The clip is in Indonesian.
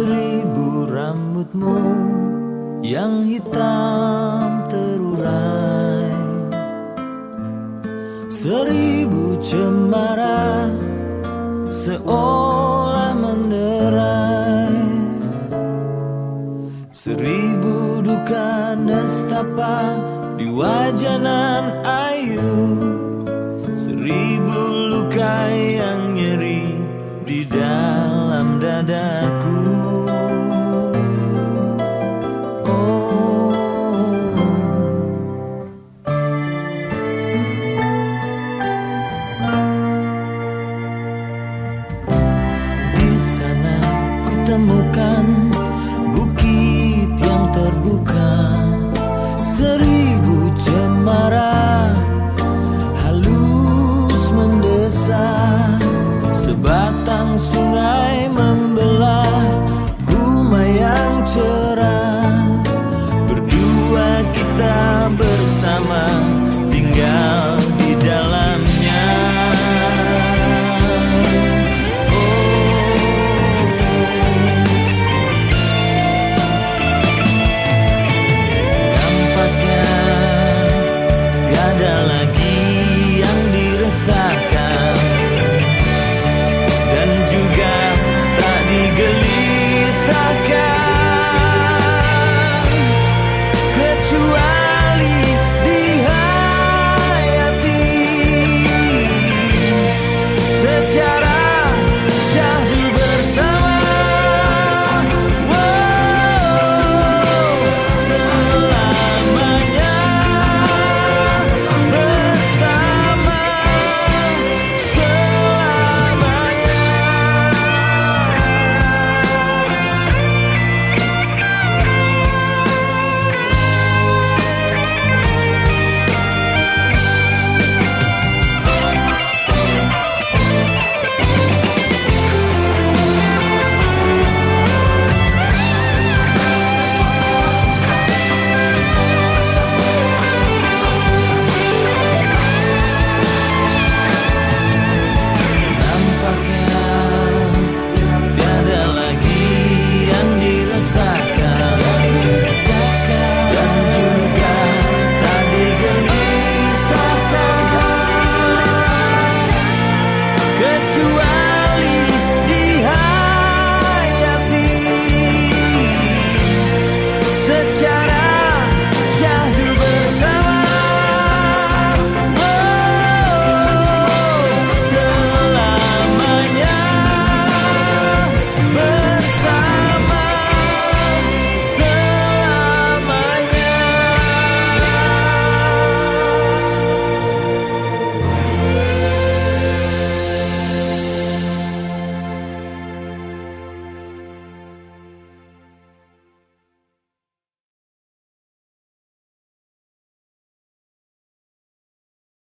Seribu rambutmu yang hitam terurai. Seribu cemara seolah menderai. Seribu duka nestapa di wajanan ayu. Seribu luka yang nyeri di dalam dadaku temukan bukit yang terbuka. seri